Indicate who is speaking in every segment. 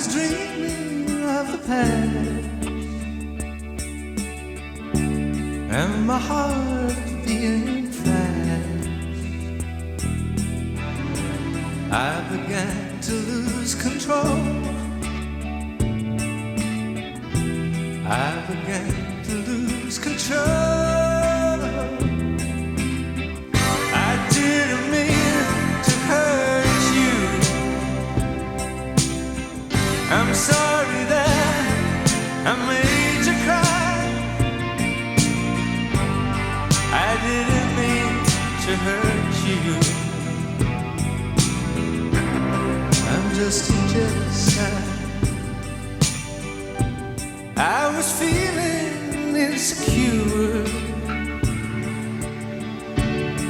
Speaker 1: was dreaming of the past, and my heart beating fast. I began to lose control. I began I made you cry. I didn't mean to hurt you. I'm just a jealous guy. I was feeling insecure.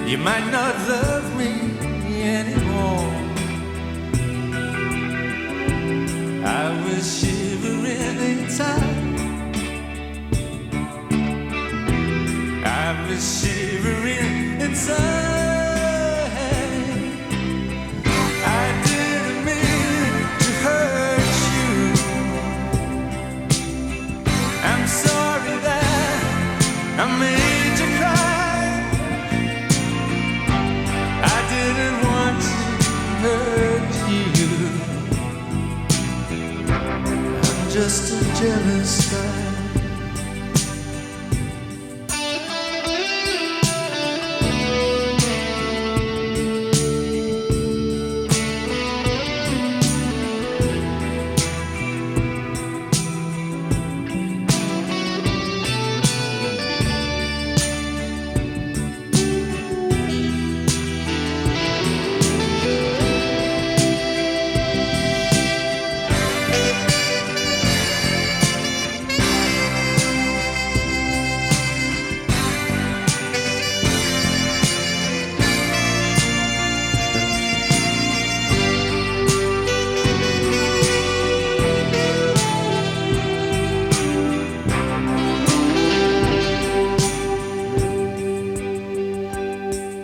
Speaker 1: You might not love me anymore. Just a jealous guy.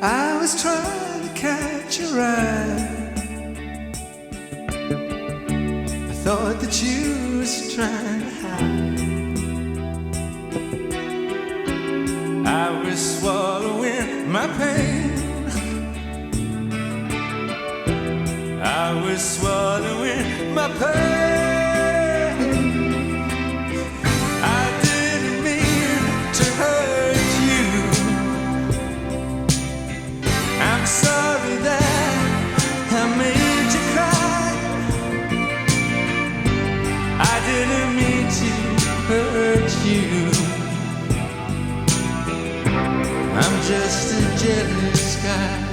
Speaker 1: I was trying to catch your eye. I thought that you was trying to hide. I was swallowing my pain. I was swallowing my pain. Mean to hurt you. I'm just a jealous guy.